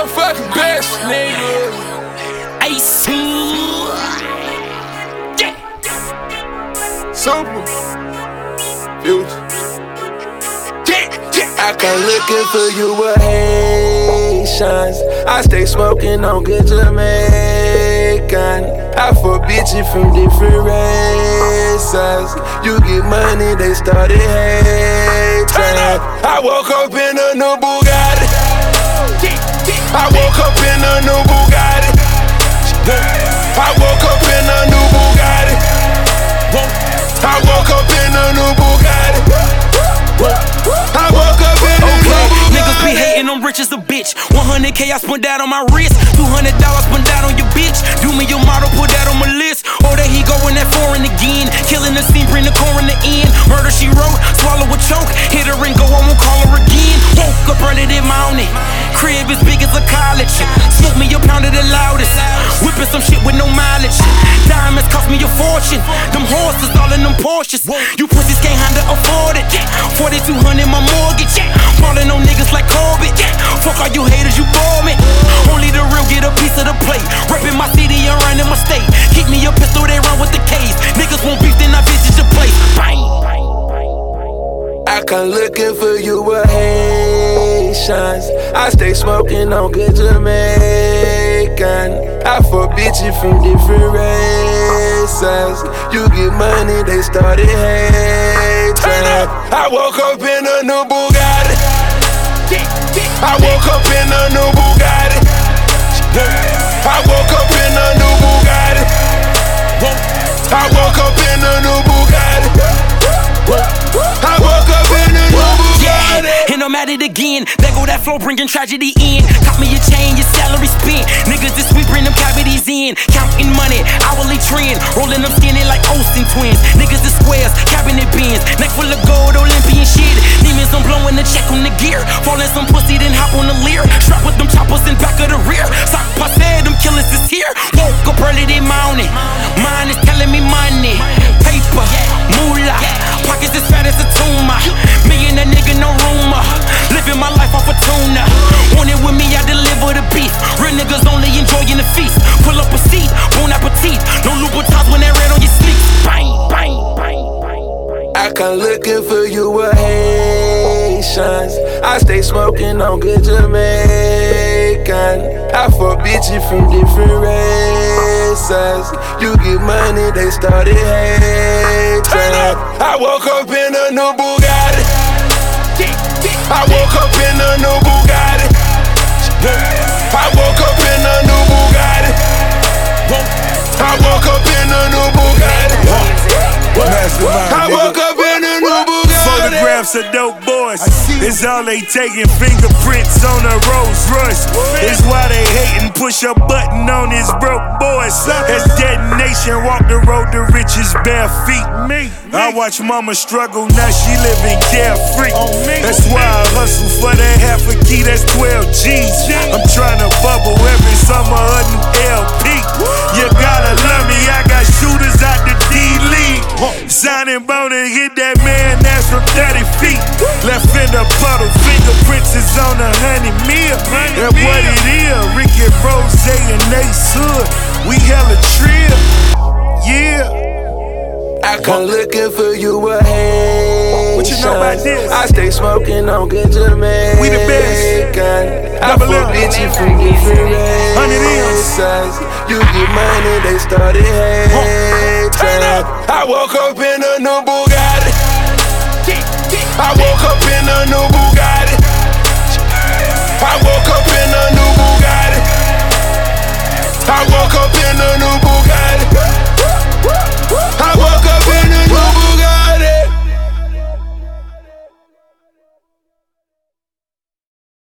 motherfucking best, nigga. Ice. Yeah. Super. Future. I come looking for you with Haitians. I stay smoking on good Jamaican. I fuck bitches from different races. You get money, they started hating. I woke up in a new Bugatti. I woke up in a new Bugatti. I woke up in a new Bugatti. I woke up in a new Bugatti. I woke up in a new Bugatti. Niggas be hating, I'm rich as a bitch. 100k I spent that on my wrist. $200 spent Smoke me a pound of the loudest. Whipping some shit with no mileage. Diamonds cost me a fortune. Them horses all in them Porsches. You pussies can't handle afford it. 4200 my mortgage. Falling on niggas like Corbett. Fuck all you haters, you bore me. Only the real get a piece of the plate. Reppin' my city and running my state. Keep me a pistol, they run with the case. Niggas won't beef, then I visit your place. Bang. I come looking for you with Haitians. I stay smoking on good Jamaican. I fuck bitches from different races. You get money, they started hating. I woke up in a new Bugatti. I woke up in a new Bugatti. I woke up and I'm at it again. There go that flow, bringing tragedy in. Cop me a chain, your salary spent. Niggas this week bring them cavities in. Counting money, hourly trend. Rolling them skinny like Olsen twins. Niggas is squares, cabinet bins. Neck full of gold, Olympian shit. Demons, I'm blowing the check on the gear. Falling some pussy, then hop on the looking for you with Haitians. I stay smoking on good Jamaican. I fuck bitches from different races. You get money, they started hating. I woke up in a new Bugatti. I woke up in a new Bugatti. I woke up in a new Bugatti. I woke up in a new Bugatti. I woke Of dope boys. It's all they taking. Fingerprints on a Rolls Royce. It's why they hating. Push a button on his broke boys. As detonation, walk the road to riches bare feet. Me. I watch mama struggle, now she living carefree. That's why I hustle for that half a key, that's 12 G's. I'm trying to bubble every summer Signing bone and hit that man, that's from 30 feet. Left in the puddle, fingerprints is on a honey meal. That's what it is. Ricky Rose and Ace Hood, we hella trill. Yeah. I come looking for you with Haitians. What you know about this? I stay smoking on good Jamaican. We the best. I Double fuck M. bitches from different Hundred M's. races. You get money, they started hating turn up. I woke up in a new Bugatti. I woke up in a new Bugatti.